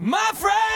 My friend!